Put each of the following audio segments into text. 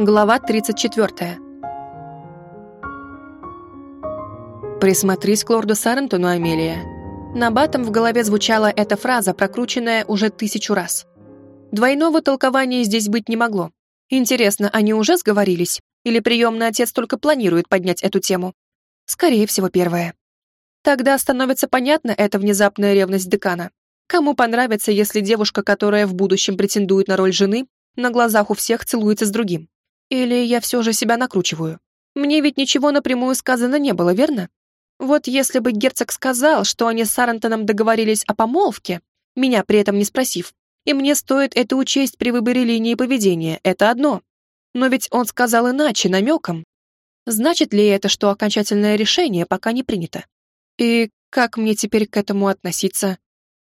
Глава 34. «Присмотрись к лорду Сарентону, Амелия». На батом в голове звучала эта фраза, прокрученная уже тысячу раз. Двойного толкования здесь быть не могло. Интересно, они уже сговорились? Или приемный отец только планирует поднять эту тему? Скорее всего, первое. Тогда становится понятна эта внезапная ревность декана. Кому понравится, если девушка, которая в будущем претендует на роль жены, на глазах у всех целуется с другим? Или я все же себя накручиваю? Мне ведь ничего напрямую сказано не было, верно? Вот если бы герцог сказал, что они с Сарантоном договорились о помолвке, меня при этом не спросив, и мне стоит это учесть при выборе линии поведения, это одно. Но ведь он сказал иначе, намеком. Значит ли это, что окончательное решение пока не принято? И как мне теперь к этому относиться?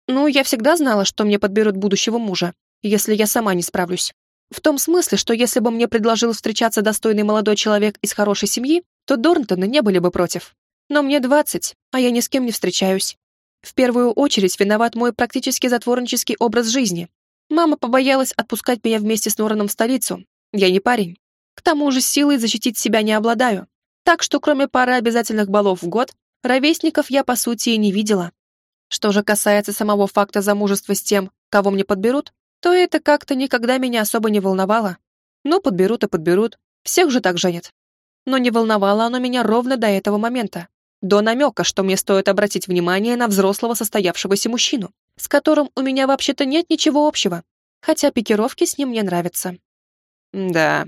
Ну, я всегда знала, что мне подберут будущего мужа, если я сама не справлюсь. В том смысле, что если бы мне предложил встречаться достойный молодой человек из хорошей семьи, то Дорнтоны не были бы против. Но мне двадцать, а я ни с кем не встречаюсь. В первую очередь виноват мой практически затворнический образ жизни. Мама побоялась отпускать меня вместе с Нораном в столицу. Я не парень. К тому же силой защитить себя не обладаю. Так что кроме пары обязательных балов в год, ровесников я, по сути, и не видела. Что же касается самого факта замужества с тем, кого мне подберут, то это как-то никогда меня особо не волновало. Ну, подберут и подберут, всех же так женят. Но не волновало оно меня ровно до этого момента. До намека, что мне стоит обратить внимание на взрослого состоявшегося мужчину, с которым у меня вообще-то нет ничего общего, хотя пикировки с ним мне нравятся. Да,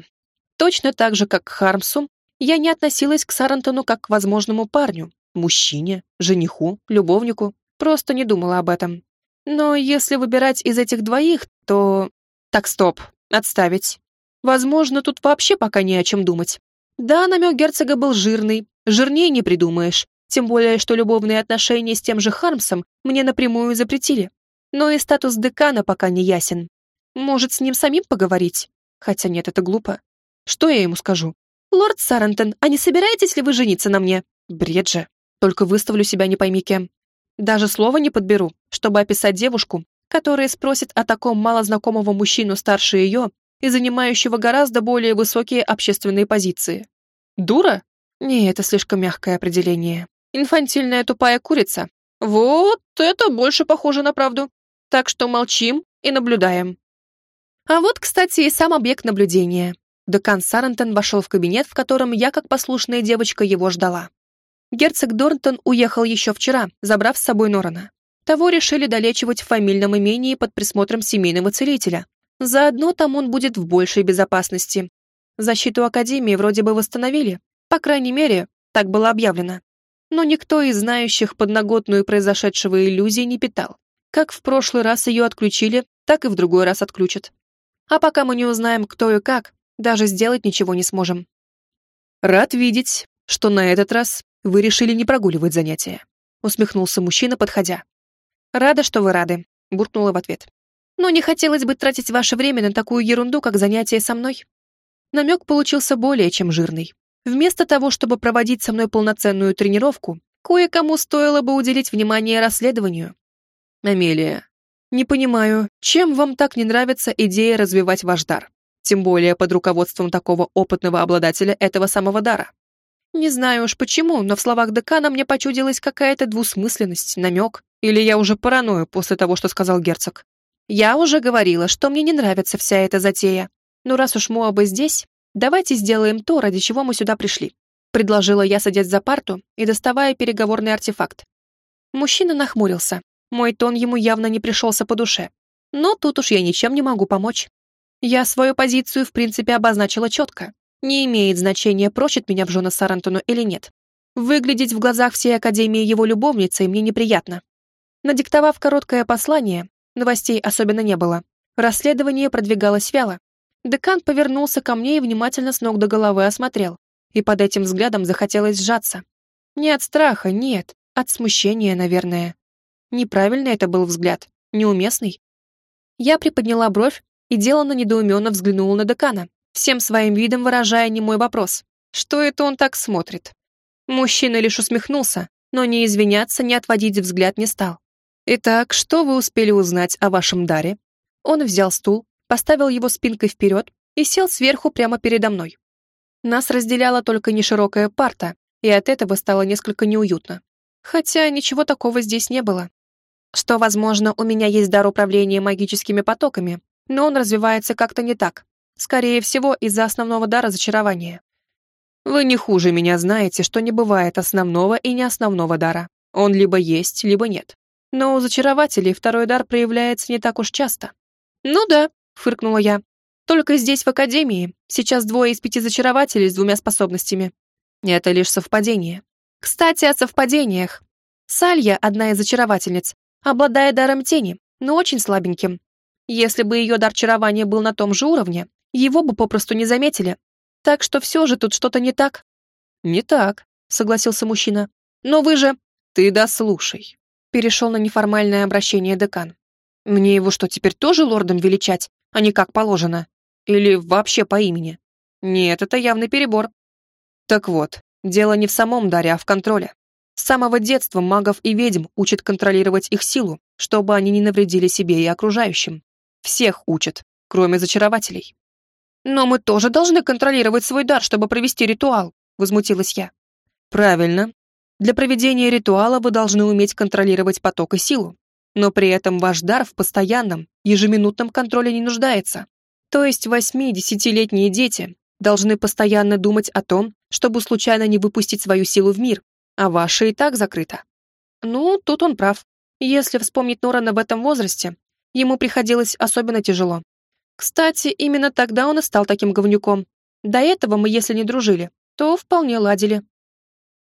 точно так же, как к Хармсу, я не относилась к Сарантону как к возможному парню, мужчине, жениху, любовнику, просто не думала об этом. Но если выбирать из этих двоих, то... Так, стоп, отставить. Возможно, тут вообще пока не о чем думать. Да, намек герцога был жирный, жирнее не придумаешь, тем более, что любовные отношения с тем же Хармсом мне напрямую запретили. Но и статус декана пока не ясен. Может, с ним самим поговорить? Хотя нет, это глупо. Что я ему скажу? «Лорд Сарантон, а не собираетесь ли вы жениться на мне?» Бред же. Только выставлю себя не пойми кем. Даже слова не подберу, чтобы описать девушку, которая спросит о таком малознакомого мужчину старше ее и занимающего гораздо более высокие общественные позиции. Дура? Не, это слишком мягкое определение. Инфантильная тупая курица. Вот это больше похоже на правду. Так что молчим и наблюдаем. А вот, кстати, и сам объект наблюдения. Декан Сарантон вошел в кабинет, в котором я, как послушная девочка, его ждала. Герцог Дорнтон уехал еще вчера, забрав с собой Норана. Того решили долечивать в фамильном имении под присмотром семейного целителя. Заодно там он будет в большей безопасности. Защиту Академии вроде бы восстановили. По крайней мере, так было объявлено. Но никто из знающих подноготную произошедшего иллюзии не питал. Как в прошлый раз ее отключили, так и в другой раз отключат. А пока мы не узнаем, кто и как, даже сделать ничего не сможем. Рад видеть, что на этот раз вы решили не прогуливать занятия», — усмехнулся мужчина, подходя. «Рада, что вы рады», — буркнула в ответ. «Но не хотелось бы тратить ваше время на такую ерунду, как занятие со мной». Намек получился более чем жирный. Вместо того, чтобы проводить со мной полноценную тренировку, кое-кому стоило бы уделить внимание расследованию. «Амелия, не понимаю, чем вам так не нравится идея развивать ваш дар? Тем более под руководством такого опытного обладателя этого самого дара. Не знаю уж почему, но в словах декана мне почудилась какая-то двусмысленность, намек. Или я уже параною после того, что сказал герцог. Я уже говорила, что мне не нравится вся эта затея. Но раз уж мы здесь, давайте сделаем то, ради чего мы сюда пришли. Предложила я, садясь за парту и доставая переговорный артефакт. Мужчина нахмурился. Мой тон ему явно не пришелся по душе. Но тут уж я ничем не могу помочь. Я свою позицию, в принципе, обозначила четко. Не имеет значения, прочит меня в жены Сарантону или нет. Выглядеть в глазах всей Академии его любовницей мне неприятно. Надиктовав короткое послание, новостей особенно не было. Расследование продвигалось вяло. Декан повернулся ко мне и внимательно с ног до головы осмотрел. И под этим взглядом захотелось сжаться. Не от страха, нет, от смущения, наверное. Неправильный это был взгляд, неуместный. Я приподняла бровь и деланно недоуменно взглянула на декана, всем своим видом выражая немой вопрос. Что это он так смотрит? Мужчина лишь усмехнулся, но ни извиняться, ни отводить взгляд не стал. «Итак, что вы успели узнать о вашем даре?» Он взял стул, поставил его спинкой вперед и сел сверху прямо передо мной. Нас разделяла только неширокая парта, и от этого стало несколько неуютно. Хотя ничего такого здесь не было. Что, возможно, у меня есть дар управления магическими потоками, но он развивается как-то не так. Скорее всего, из-за основного дара зачарования. Вы не хуже меня знаете, что не бывает основного и не основного дара. Он либо есть, либо нет. Но у зачарователей второй дар проявляется не так уж часто. «Ну да», — фыркнула я. «Только здесь, в Академии, сейчас двое из пяти зачарователей с двумя способностями. Это лишь совпадение. Кстати, о совпадениях. Салья, одна из зачаровательниц, обладает даром тени, но очень слабеньким. Если бы ее дар чарования был на том же уровне, его бы попросту не заметили. Так что все же тут что-то не так. Не так, согласился мужчина. Но вы же... Ты дослушай. Перешел на неформальное обращение декан. Мне его что, теперь тоже лордом величать, а не как положено? Или вообще по имени? Нет, это явный перебор. Так вот, дело не в самом даре, а в контроле. С самого детства магов и ведьм учат контролировать их силу, чтобы они не навредили себе и окружающим. Всех учат, кроме зачарователей. «Но мы тоже должны контролировать свой дар, чтобы провести ритуал», — возмутилась я. «Правильно. Для проведения ритуала вы должны уметь контролировать поток и силу. Но при этом ваш дар в постоянном, ежеминутном контроле не нуждается. То есть восьми-десятилетние дети должны постоянно думать о том, чтобы случайно не выпустить свою силу в мир, а ваша и так закрыта. Ну, тут он прав. Если вспомнить Норана в этом возрасте, ему приходилось особенно тяжело. Кстати, именно тогда он и стал таким говнюком. До этого мы, если не дружили, то вполне ладили.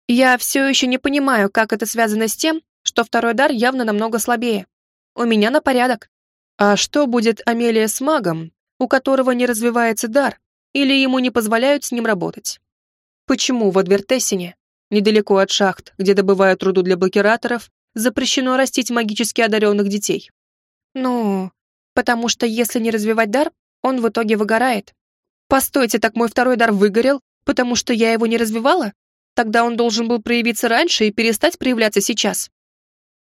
Я все еще не понимаю, как это связано с тем, что второй дар явно намного слабее. У меня на порядок. А что будет Амелия с магом, у которого не развивается дар, или ему не позволяют с ним работать? Почему в Адвертессине недалеко от шахт, где добывают руду для блокираторов, запрещено растить магически одаренных детей. Ну, потому что если не развивать дар, он в итоге выгорает. Постойте, так мой второй дар выгорел, потому что я его не развивала? Тогда он должен был проявиться раньше и перестать проявляться сейчас.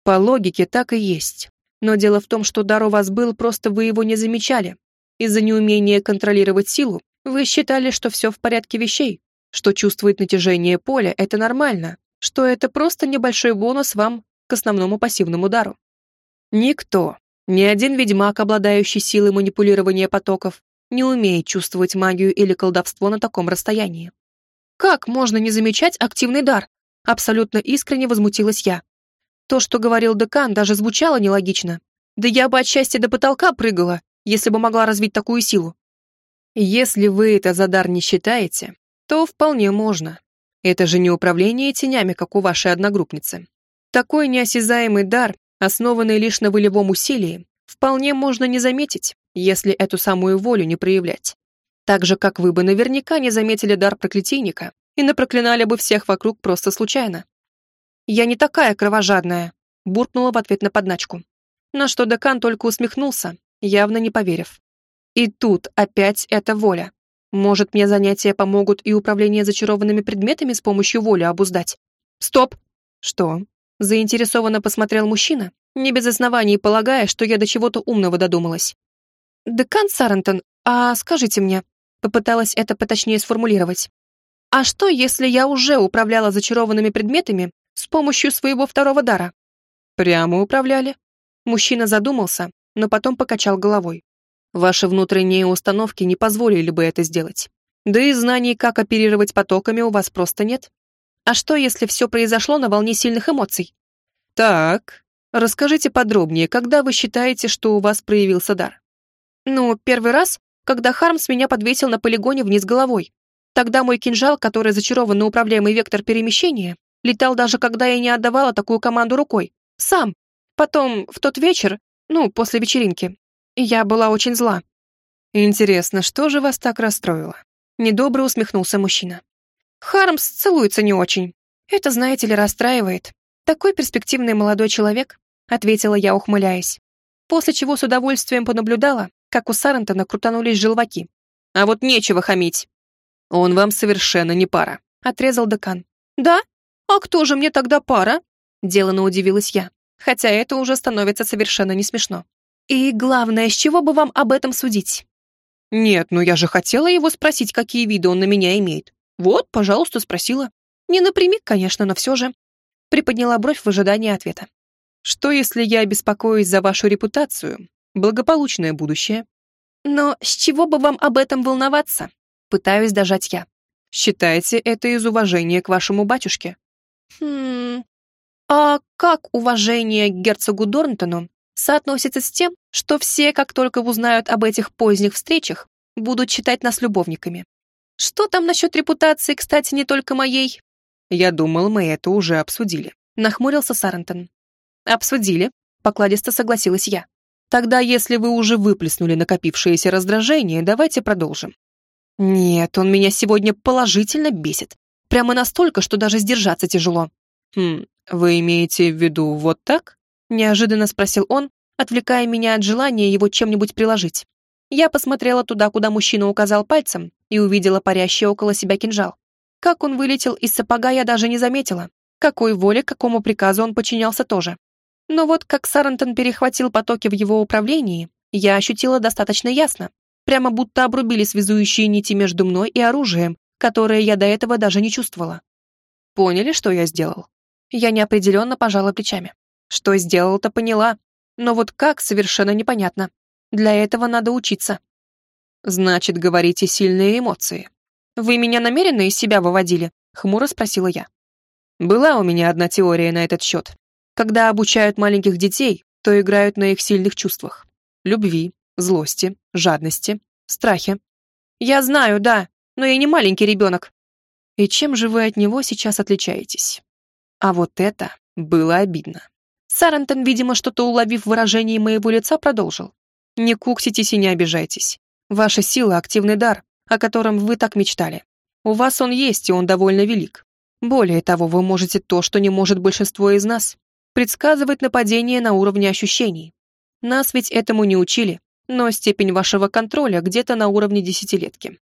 По логике так и есть. Но дело в том, что дар у вас был, просто вы его не замечали. Из-за неумения контролировать силу вы считали, что все в порядке вещей, что чувствует натяжение поля — это нормально, что это просто небольшой бонус вам к основному пассивному удару. Никто, ни один ведьмак, обладающий силой манипулирования потоков, не умеет чувствовать магию или колдовство на таком расстоянии. Как можно не замечать активный дар? Абсолютно искренне возмутилась я. То, что говорил декан, даже звучало нелогично. Да я бы от счастья до потолка прыгала, если бы могла развить такую силу. Если вы это за дар не считаете, то вполне можно. Это же не управление тенями, как у вашей одногруппницы. Такой неосязаемый дар, основанный лишь на волевом усилии, вполне можно не заметить, если эту самую волю не проявлять. Так же, как вы бы наверняка не заметили дар проклятийника и напроклинали бы всех вокруг просто случайно. «Я не такая кровожадная», — буркнула в ответ на подначку. На что декан только усмехнулся, явно не поверив. И тут опять эта воля. Может, мне занятия помогут и управление зачарованными предметами с помощью воли обуздать? Стоп! Что? Заинтересованно посмотрел мужчина, не без оснований полагая, что я до чего-то умного додумалась. «Декан Сарантон, а скажите мне...» Попыталась это поточнее сформулировать. «А что, если я уже управляла зачарованными предметами с помощью своего второго дара?» «Прямо управляли?» Мужчина задумался, но потом покачал головой. Ваши внутренние установки не позволили бы это сделать. Да и знаний, как оперировать потоками, у вас просто нет. А что, если все произошло на волне сильных эмоций? Так, расскажите подробнее, когда вы считаете, что у вас проявился дар? Ну, первый раз, когда Хармс меня подвесил на полигоне вниз головой. Тогда мой кинжал, который зачарован на управляемый вектор перемещения, летал даже когда я не отдавала такую команду рукой. Сам. Потом, в тот вечер, ну, после вечеринки, я была очень зла. Интересно, что же вас так расстроило? Недобро усмехнулся мужчина. Хармс целуется не очень. Это, знаете ли, расстраивает. Такой перспективный молодой человек, ответила я, ухмыляясь. После чего с удовольствием понаблюдала, как у Сарантона крутанулись желваки. А вот нечего хамить. Он вам совершенно не пара, отрезал декан. Да? А кто же мне тогда пара? Делано удивилась я, хотя это уже становится совершенно не смешно. И главное, с чего бы вам об этом судить? Нет, ну я же хотела его спросить, какие виды он на меня имеет. Вот, пожалуйста, спросила. Не напрямик, конечно, но все же. Приподняла бровь в ожидании ответа. Что, если я беспокоюсь за вашу репутацию, благополучное будущее? Но с чего бы вам об этом волноваться? Пытаюсь дожать я. Считайте это из уважения к вашему батюшке. Хм... А как уважение к герцогу Дорнтону соотносится с тем, что все, как только узнают об этих поздних встречах, будут считать нас любовниками? Что там насчет репутации, кстати, не только моей? Я думал, мы это уже обсудили. Нахмурился Сарантон. Обсудили, покладисто согласилась я. Тогда, если вы уже выплеснули накопившееся раздражение, давайте продолжим. Нет, он меня сегодня положительно бесит. Прямо настолько, что даже сдержаться тяжело. Хм, вы имеете в виду вот так? Неожиданно спросил он, отвлекая меня от желания его чем-нибудь приложить. Я посмотрела туда, куда мужчина указал пальцем, и увидела парящий около себя кинжал. Как он вылетел из сапога, я даже не заметила. Какой воле, какому приказу он подчинялся тоже. Но вот как Сарантон перехватил потоки в его управлении, я ощутила достаточно ясно. Прямо будто обрубили связующие нити между мной и оружием, которое я до этого даже не чувствовала. Поняли, что я сделал? Я неопределенно пожала плечами. Что сделал-то поняла, но вот как, совершенно непонятно. Для этого надо учиться. Значит, говорите сильные эмоции. Вы меня намеренно из себя выводили? Хмуро спросила я. Была у меня одна теория на этот счет. Когда обучают маленьких детей, то играют на их сильных чувствах. Любви, злости, жадности, страхе. Я знаю, да, но я не маленький ребенок. И чем же вы от него сейчас отличаетесь? А вот это было обидно. Сарантон, видимо, что-то уловив в выражении моего лица, продолжил. «Не кукситесь и не обижайтесь. Ваша сила — активный дар, о котором вы так мечтали. У вас он есть, и он довольно велик. Более того, вы можете то, что не может большинство из нас предсказывать нападение на уровне ощущений. Нас ведь этому не учили, но степень вашего контроля где-то на уровне десятилетки.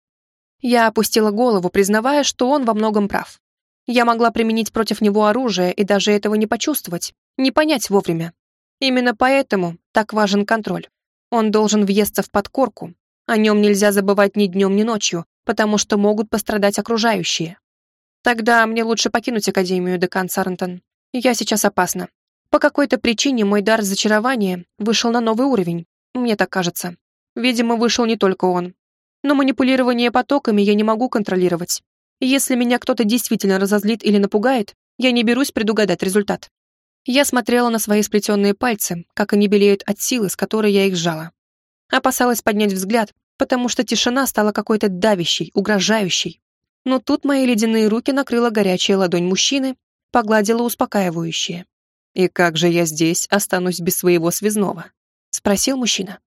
Я опустила голову, признавая, что он во многом прав. Я могла применить против него оружие и даже этого не почувствовать, не понять вовремя. Именно поэтому так важен контроль. Он должен въесться в подкорку, о нем нельзя забывать ни днем, ни ночью, потому что могут пострадать окружающие. Тогда мне лучше покинуть Академию, декан Сарантон. Я сейчас опасна. По какой-то причине мой дар зачарования вышел на новый уровень, мне так кажется. Видимо, вышел не только он. Но манипулирование потоками я не могу контролировать. Если меня кто-то действительно разозлит или напугает, я не берусь предугадать результат. Я смотрела на свои сплетенные пальцы, как они белеют от силы, с которой я их сжала. Опасалась поднять взгляд, потому что тишина стала какой-то давящей, угрожающей. Но тут мои ледяные руки накрыла горячая ладонь мужчины, погладила успокаивающее. «И как же я здесь останусь без своего связного?» — спросил мужчина.